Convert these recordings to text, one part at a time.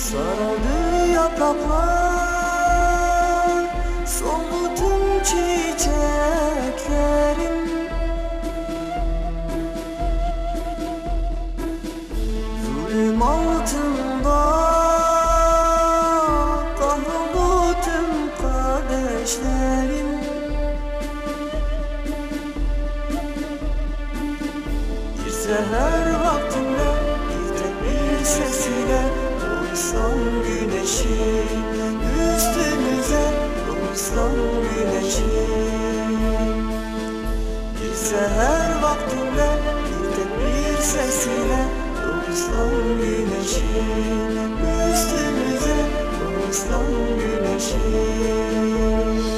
Sarardı yapraklar Soldu tüm çiçeklerim. Zulüm altında Kahroldu tüm Bir seher vaktinde Bir tekbir sesiyle üstümüze Uysan güneşi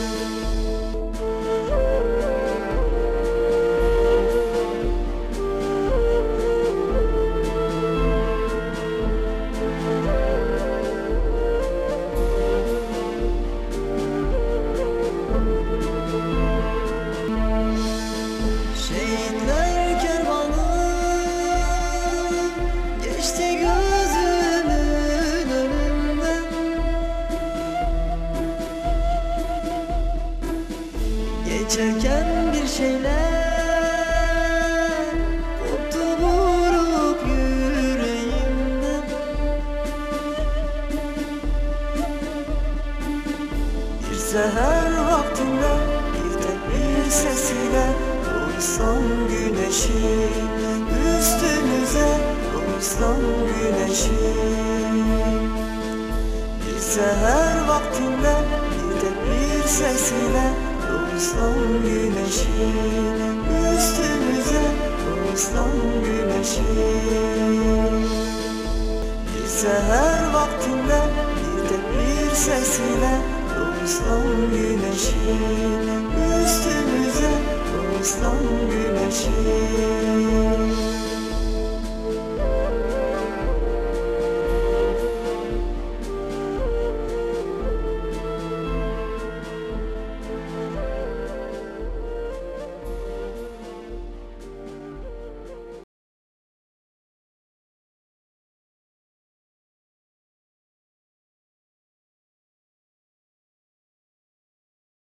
Geçerken bir şeyler. Koptu vurup yüreğimden Bir seher vaktinde bir tek bir sesiyle Uysan güneşi üstümüze Uysan güneşi. Bir seher vaktinde bir tek bir sesiyle Uysan güneşi üstümüze Uysan güneşi. Bir seher vaktinde bir tek bir sesiyle Uysan güneşi üstümüze Uysan güneşi